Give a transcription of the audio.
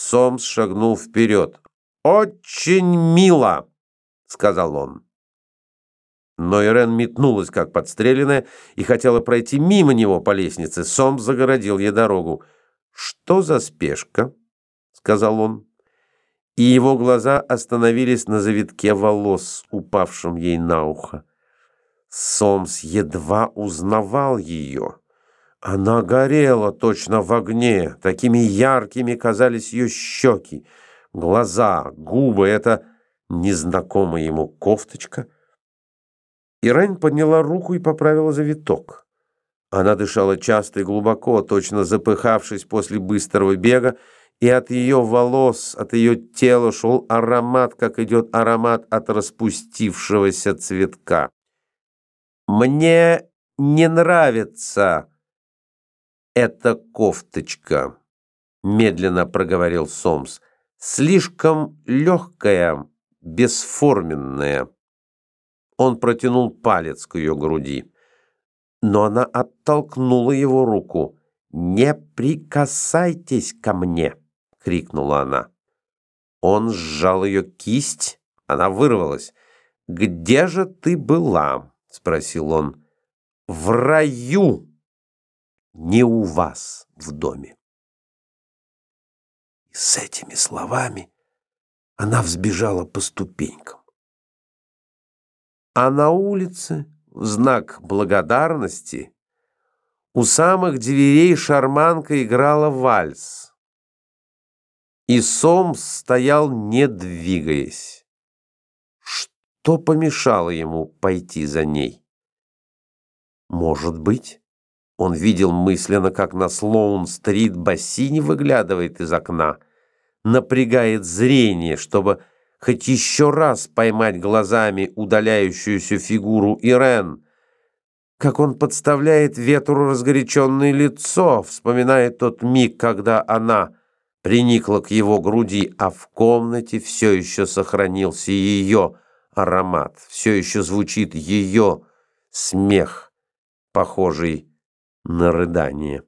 Сомс шагнул вперед. «Очень мило!» — сказал он. Но Ирен метнулась, как подстреленная, и хотела пройти мимо него по лестнице. Сомс загородил ей дорогу. «Что за спешка?» — сказал он. И его глаза остановились на завитке волос, упавшем ей на ухо. Сомс едва узнавал ее. Она горела точно в огне, такими яркими казались ее щеки, глаза, губы, это незнакомая ему кофточка. Ирань подняла руку и поправила завиток. Она дышала часто и глубоко, точно запыхавшись после быстрого бега, и от ее волос, от ее тела шел аромат, как идет аромат от распустившегося цветка. «Мне не нравится эта кофточка», — медленно проговорил Сомс. «Слишком легкая, бесформенная». Он протянул палец к ее груди, но она оттолкнула его руку. «Не прикасайтесь ко мне!» — крикнула она. Он сжал ее кисть, она вырвалась. «Где же ты была?» — спросил он. «В раю, не у вас в доме». И с этими словами она взбежала по ступенькам. А на улице, в знак благодарности, у самых дверей шарманка играла вальс. И Сомс стоял, не двигаясь. Что помешало ему пойти за ней? Может быть, он видел мысленно, как на Слоун-стрит бассейн выглядывает из окна, напрягает зрение, чтобы хоть еще раз поймать глазами удаляющуюся фигуру Ирен, как он подставляет ветру разгоряченное лицо, вспоминает тот миг, когда она приникла к его груди, а в комнате все еще сохранился ее аромат. Все еще звучит ее смех, похожий на рыдание.